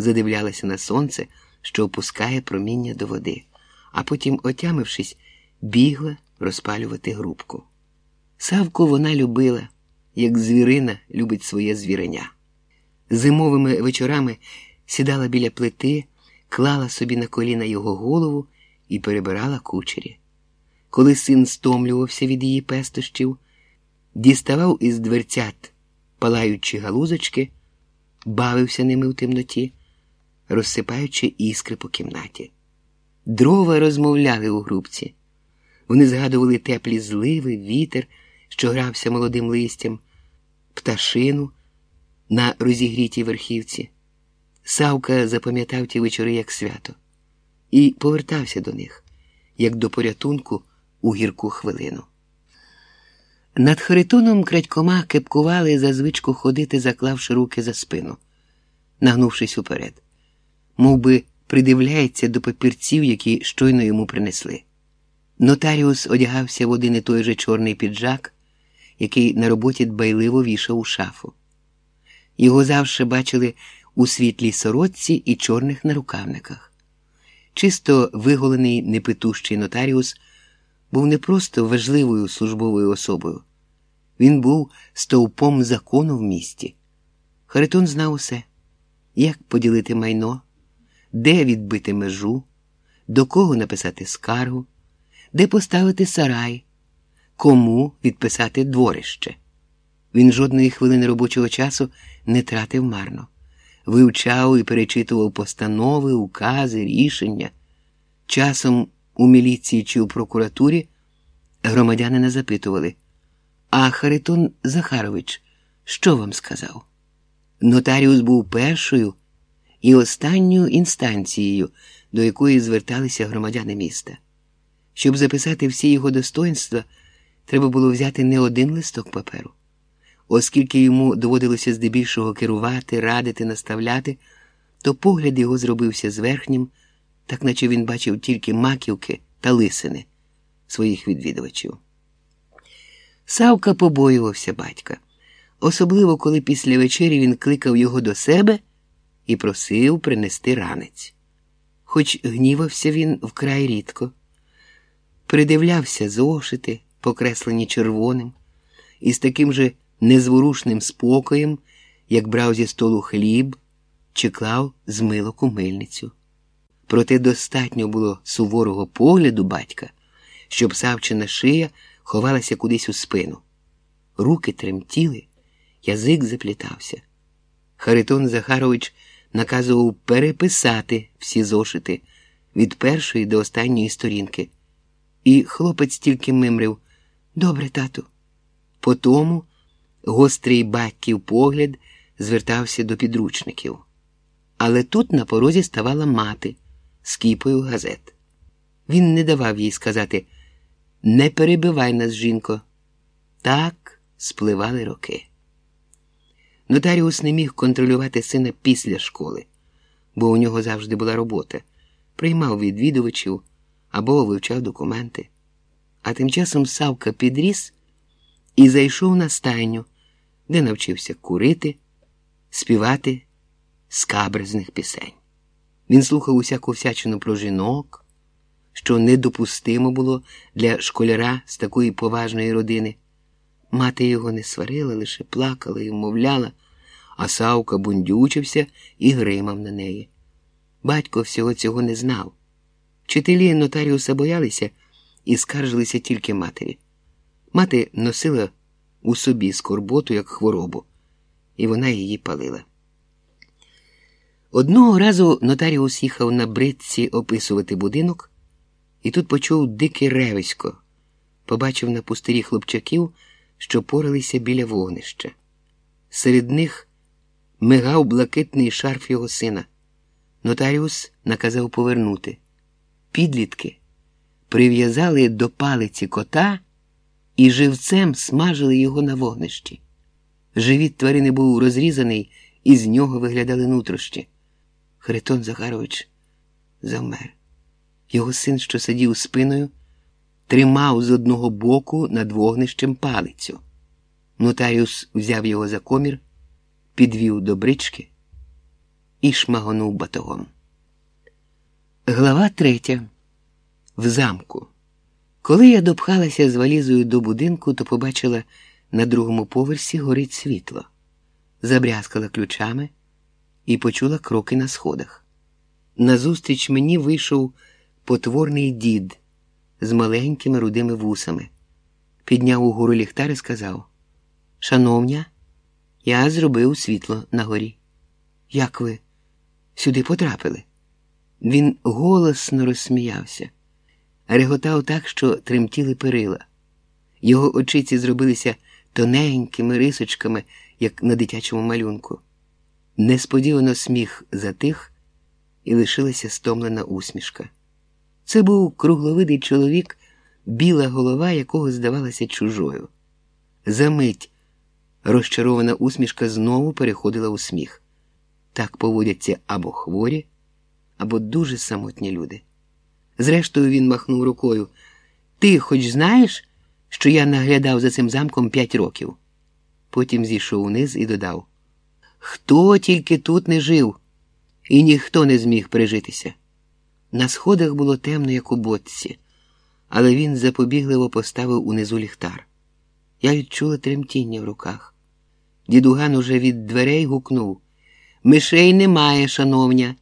задивлялася на сонце, що опускає проміння до води, а потім, отямившись, бігла розпалювати грубку. Савку вона любила, як звірина любить своє звіреня. Зимовими вечорами сідала біля плити, клала собі на коліна його голову і перебирала кучері. Коли син стомлювався від її пестощів, діставав із дверцят палаючі галузочки, бавився ними в темноті, розсипаючи іскри по кімнаті. Дрова розмовляли у грубці. Вони згадували теплі зливи, вітер, що грався молодим листям, пташину на розігрітій верхівці. Савка запам'ятав ті вечори як свято і повертався до них, як до порятунку у гірку хвилину. Над Харитоном крадькома кепкували за звичку ходити, заклавши руки за спину, нагнувшись уперед, Мов би придивляється до папірців, які щойно йому принесли. Нотаріус одягався в один і той же чорний піджак, який на роботі дбайливо вішав у шафу. Його завжди бачили у світлій сорочці і чорних нарукавниках. Чисто виголений непитущий нотаріус був не просто важливою службовою особою, він був стовпом закону в місті. Харитон знав усе, як поділити майно, де відбити межу, до кого написати скаргу, де поставити сарай, кому відписати дворище. Він жодної хвилини робочого часу не тратив марно, вивчав і перечитував постанови, укази, рішення. Часом у міліції чи у прокуратурі громадянина запитували, а Харитон Захарович що вам сказав? Нотаріус був першою і останньою інстанцією, до якої зверталися громадяни міста. Щоб записати всі його достоинства, треба було взяти не один листок паперу. Оскільки йому доводилося здебільшого керувати, радити, наставляти, то погляд його зробився зверхнім, так наче він бачив тільки маківки та лисини своїх відвідувачів. Савка побоювався батька, особливо коли після вечері він кликав його до себе і просив принести ранець. Хоч гнівався він вкрай рідко, придивлявся зошити, покреслені червоним, і з таким же незворушним спокоєм, як брав зі столу хліб чи клав з милок у мильницю. Проте достатньо було суворого погляду батька, щоб Савчина шия ховалася кудись у спину. Руки тремтіли, язик заплітався. Харитон Захарович наказував переписати всі зошити від першої до останньої сторінки. І хлопець тільки мимрив Добре, тату. Потому гострий батьків погляд звертався до підручників. Але тут на порозі ставала мати з кіпою газет. Він не давав їй сказати Не перебивай нас, жінко. Так спливали роки. Нотаріус не міг контролювати сина після школи, бо у нього завжди була робота, приймав відвідувачів або вивчав документи. А тим часом Савка підріс і зайшов на стайню, де навчився курити, співати скабрезних пісень. Він слухав усяку всячину про жінок, що недопустимо було для школяра з такої поважної родини. Мати його не сварила, лише плакала і вмовляла, а Савка бундючився і гримав на неї. Батько всього цього не знав. Вчителі нотаріуса боялися і скаржилися тільки матері. Мати носила у собі скорботу як хворобу, і вона її палила. Одного разу нотаріус їхав на бритці описувати будинок, і тут почув дике ревисько, побачив на пустирі хлопчаків, що поралися біля вогнища. Серед них мигав блакитний шарф його сина. Нотаріус наказав повернути. Підлітки прив'язали до палиці кота і живцем смажили його на вогнищі. Живіт тварини був розрізаний, і з нього виглядали нутрощі. Харитон Захарович завмер. Його син, що сидів спиною, тримав з одного боку над вогнищем палицю. Нотаріус взяв його за комір, підвів до брички і шмагонув батогом. Глава третя. В замку. Коли я допхалася з валізою до будинку, то побачила на другому поверсі горить світло, забрязкала ключами і почула кроки на сходах. Назустріч мені вийшов потворний дід з маленькими рудими вусами, підняв угору ліхтар і сказав: Шановня, я зробив світло на горі. Як ви сюди потрапили? Він голосно розсміявся, реготав так, що тремтіли перила. Його очиці зробилися тоненькими рисочками, як на дитячому малюнку. Несподівано сміх затих, і лишилася стомлена усмішка. Це був кругловидий чоловік, біла голова якого здавалася чужою. Замить розчарована усмішка знову переходила у сміх. Так поводяться або хворі, або дуже самотні люди. Зрештою, він махнув рукою. Ти хоч знаєш, що я наглядав за цим замком п'ять років? Потім зійшов униз і додав: Хто тільки тут не жив, і ніхто не зміг пережитися. На сходах було темно, як у боці, але він запобігливо поставив унизу ліхтар. Я відчула тремтіння в руках. Дідуган уже від дверей гукнув Мишей немає, шановня.